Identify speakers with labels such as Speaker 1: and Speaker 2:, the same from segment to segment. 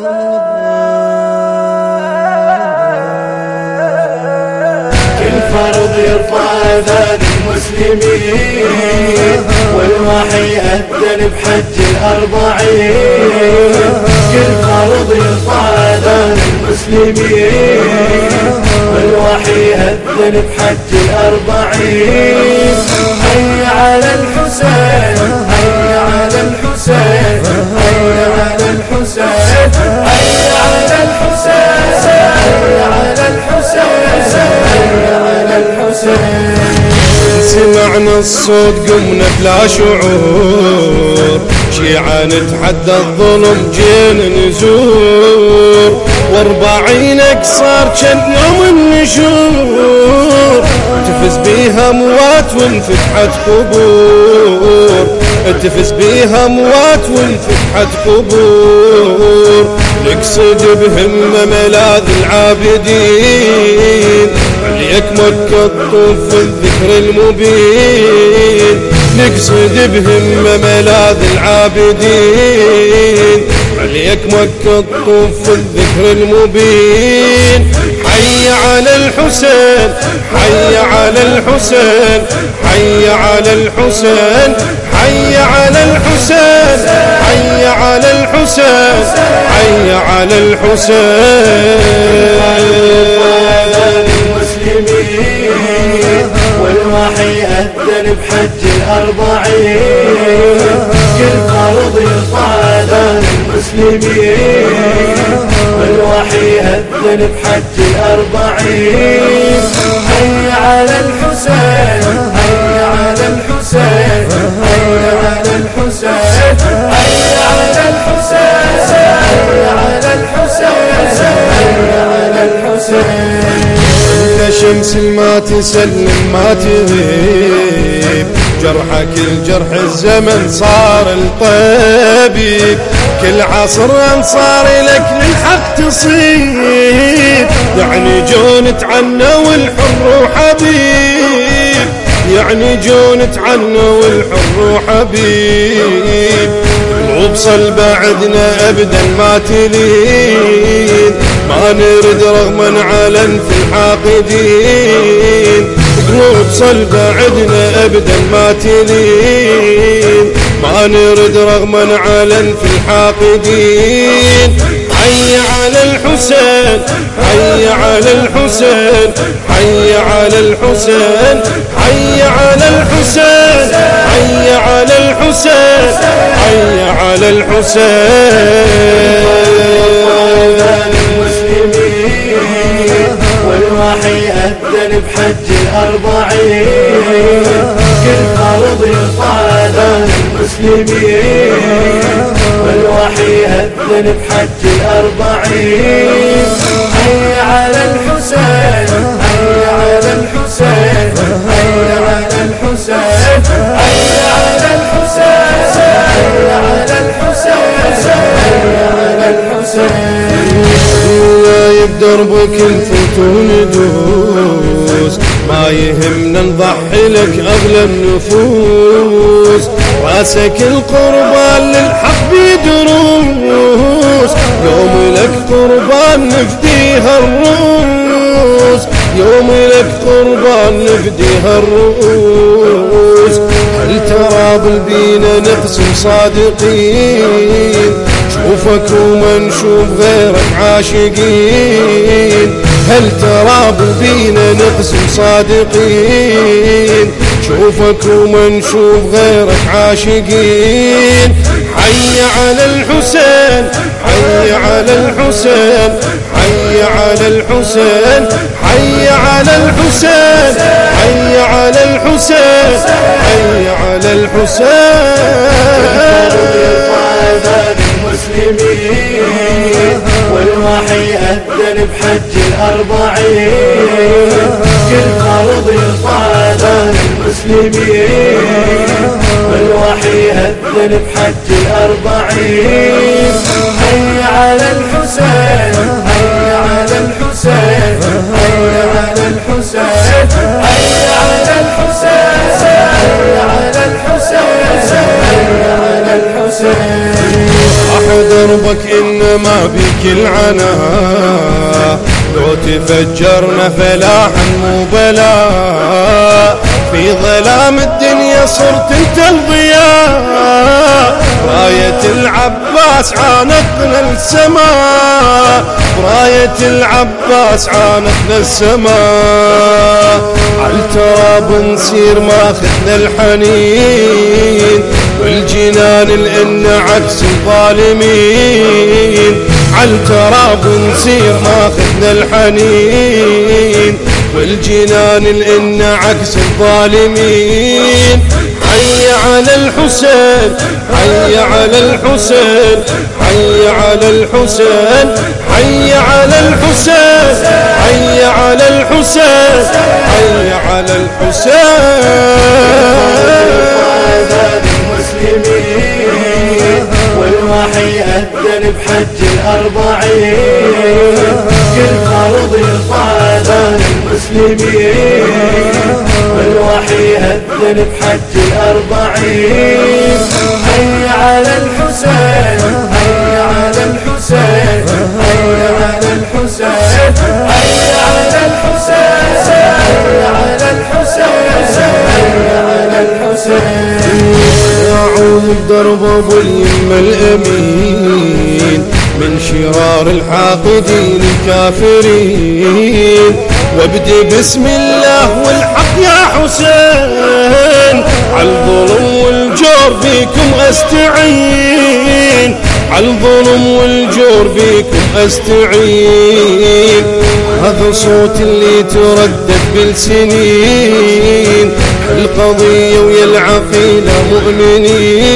Speaker 1: كل فرض يرفع أذان المسلمين والوحي أذن بحج الأربعين. كل فرض يرفع أذان المسلمين والوحي أذن بحج الأربعين. حي على الحسين حي على الحسين حي على الحسين.
Speaker 2: الصوت قمنا بلا شعور. شيعة نتحدى الظلم جينا نزور. واربعينك صار كان يوم النشور. تفز بيها موات وانفتحت قبور. تفز بيها موات وانفتحت قبور. نقصد بهمة ملاذ العابدين. عليك مكة الطوف الذكر المبين. نقصد بهمة ملاذ العابدين. عليك مكة الطوف الذكر المبين. حي على الحسين حي على الحسين حي على الحسين حي على الحسين حي على الحسين حي على الحسين.
Speaker 1: والوحي أذن بحج الأربعين. كل فرض أذان المسلمين. والوحي أذن بحج الأربعين. حي على الحسين حي على الحسين حي على الحسين.
Speaker 2: شمس ما تسلم ما تغيب. جرحك الجرح الزمن صار الطبيب. كل عصر أنصار لك للحق تصيب. يعني جون تعنى والحر وحبيب. يعني جون تعنى والحر وحبيب. وبصل بعدنا ابدا ما تلين ما نرد رغما على في الحاقدين قلوب صلب عدنا أبدا ما تلين. ما نرد رغما على في الحاقدين حي على الحسين حي على الحسين حي على الحسين حي على الحسين حي على الحسين حي على
Speaker 1: الحسين. والوحي أذن بحج الأربعين. كل يرفع أذان المسلمين والوحي أذن بحج الأربعين. حي على الحسين
Speaker 2: بدربك نفوت وندوس ما يهمنا نضحي لك أغلى النفوس. رأسك القربان للحق بيدروس. يوم لك قربان نفديها الروس. يوم لك قربان نفديها الرؤوس هل ترى بالبينا نقسم صادقين؟ شوفك وما نشوف غيرك عاشقين. هل ترى بالبينا نقسم صادقين؟ شوفك وما نشوف غيرك عاشقين. حي على الحسين حي على الحسين حي على الحسين حي على الحسين حي على الحسين حي على الحسين.
Speaker 1: المسلمين والوحي أذن بحج الأربعين. كل فرض أذان المسلمين والوحي أذن بحج الأربعين. حي على الحسين حي على الحسين حي على الحسين.
Speaker 2: إنما بك العنا. لو تفجرنا فلاحا مو بلاء في ظلام الدنيا صرت انت الضياء. راية العباس عانقنا السماء. راية العباس عانقنا السماء. عالتراب نسير ماخذنا الحنين. والجنان الإن عكس الظالمين. عالتراب نسير ماخذنا الحنين. والجنان الإن عكس الظالمين. حي على الحسين حي على الحسين حي على الحسين حي على الحسين حي على الحسين حي على الحسين.
Speaker 1: بحج الأربعين كل فرض يرفع أذان المسلمين. والوحي أذن بحج الأربعين. حي على الحسين حي على الحسين حي على الحسين حي على الحسين حي على الحسين حي على الحسين.
Speaker 2: يعود درب ابو اليم الأمين. من شرار الحاقدين الكافرين. وابدي بسم الله والحق يا حسين. عالظلم والجور بيكم أستعين. عالظلم والجور بيكم أستعين. هذا صوت اللي تردد بالسنين. القضية ويا العقيدة مؤمنين.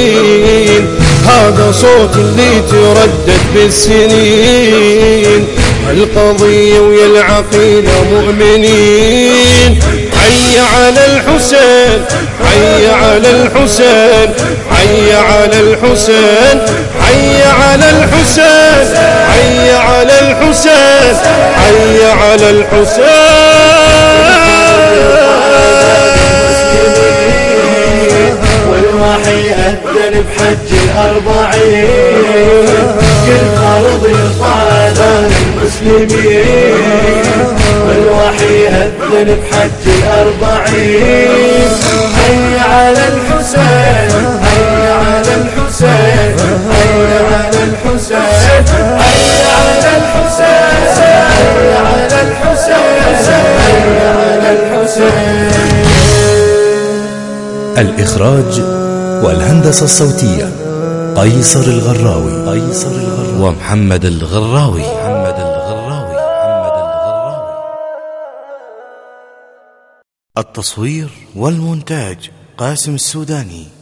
Speaker 2: هذا صوت اللي تردد بالسنين. القضية ويا العقيدة مؤمنين. حي على الحسين حي على الحسين حي على الحسين حي على الحسين حي على الحسين حي على الحسين.
Speaker 1: والوحي أذن بحج الأربعين. كل فرض أذان المسلمين. والوحي أذن بحج الأربعين. حي على الحسين حي على الحسين حي على الحسين حي على الحسين حي على الحسين حي على الحسين.
Speaker 3: الإخراج والهندسة الصوتية قيصر الغراوي. قيصر الغراوي ومحمد الغراوي محمد الغراوي محمد الغراوي. التصوير والمونتاج قاسم السوداني.